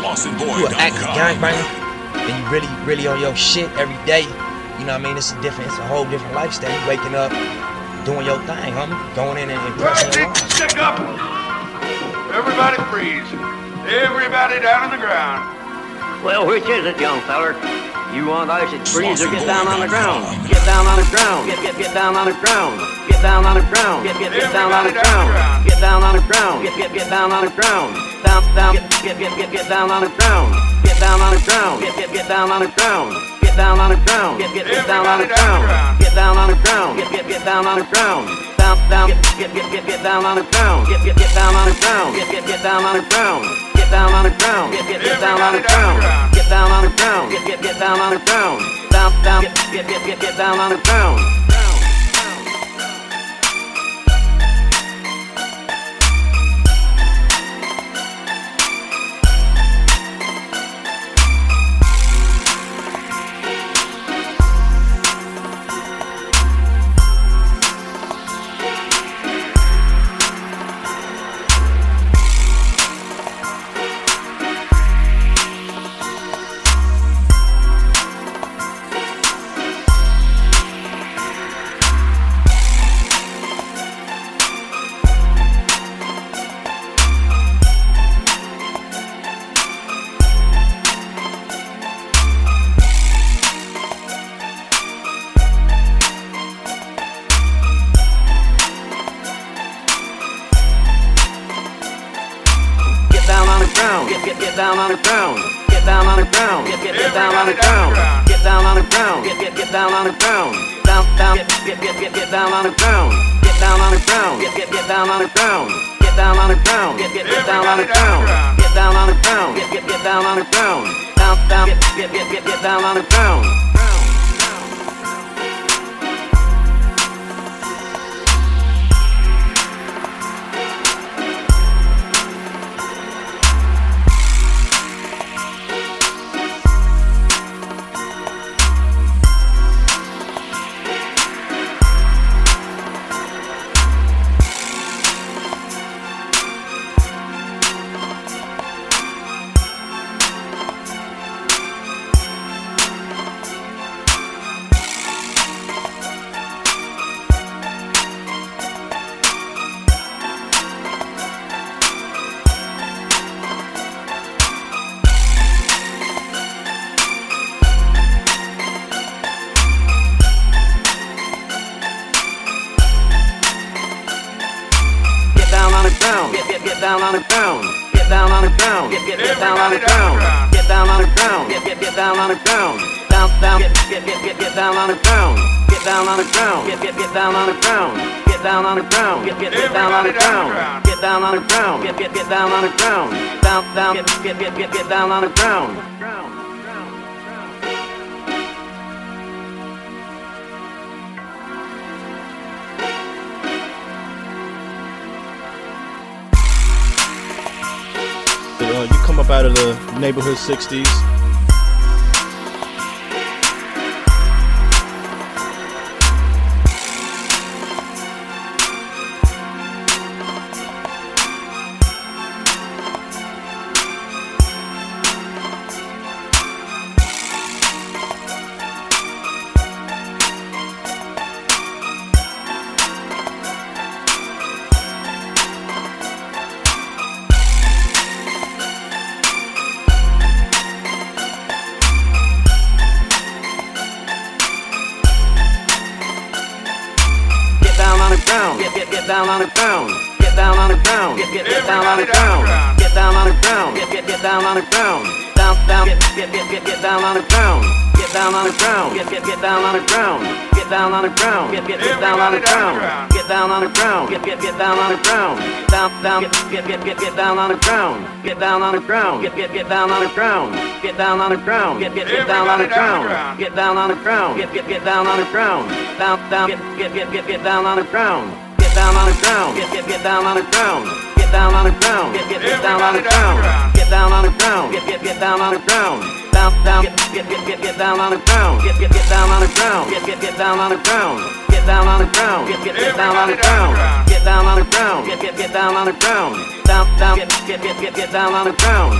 you an active gangbanger, and you really, really on your shit every day. You know what I mean? It's a different, it's a whole different lifestyle. You waking up, doing your thing, homie. Going in and impressing your Right, stick up. Everybody freeze. Everybody down on the ground. Well, which is it, young feller? You want ice and freeze or get down on the ground? Get down on the ground. Get get get down on the ground. Get down on the ground. Get get get down on the ground. Get down on the ground. Get get get down on the ground. Down down. Get get get get get down on the ground. Get down on the ground. Get get get down on the ground. Get down on the ground. Get get get down on the ground. Get down on the ground. Get get get down on the ground. Down down. Get get get down on the ground. Get get get down on the ground. Get get get down on the ground. Get down on the ground. Get get get down on the ground. Get down on the ground. Get get get down on the ground. Down down. Get get get down on the ground. Ground. Get get get down on the ground. Get down on the ground. Get get get down on the ground. Get down on the ground. Get get get down on the ground. Down down. Get get get get get down on the ground. Get down on the ground. Get get get down on the ground. Get down on the ground. Get get get down on the ground. Get down on the ground. Get get get down on the ground. Down down. Get get get get get down on the ground. Ground. Get get down on the ground. Get down on the ground. Get get down on the ground. Get down on the ground. Get get get down on the ground. Down down. Get get get get get down on the ground. Get down on the ground. Get get get down on the ground. Get down on the ground. Get get get down on the ground. Get down on the ground. Get get get down on the ground. Down down. Get get get get get down on the ground. Uh, you come up out of the neighborhood 60s. Get down on the ground. Get down on the ground. Get get down on the ground. Get down on the ground. Get get down on the ground. Down down. Get get get down on the ground. Get down on the ground. Get get get down on the ground. Get down on the ground. Get get get down on the ground. Get down on the ground. Get get get down on the ground. Down down. Get get get get down on the ground. Get down on the ground. Get get get down on the ground. Get down on the ground. Get get get down on the ground. Get down on the ground. Get get get down on the ground. Down down. Get get get get down on the ground. Get down on the ground. Get get get down on the ground. Get down on the ground. Get get get down on the ground. Get down on the ground. Get get get down on the ground. Down down. Get get get get down on the ground. Get get get down on the ground. Get get get down on the ground. Get down on the ground. Get get get down on the ground. Get down on the ground. Get get get down on the ground. Down down. Get get get get down on the ground.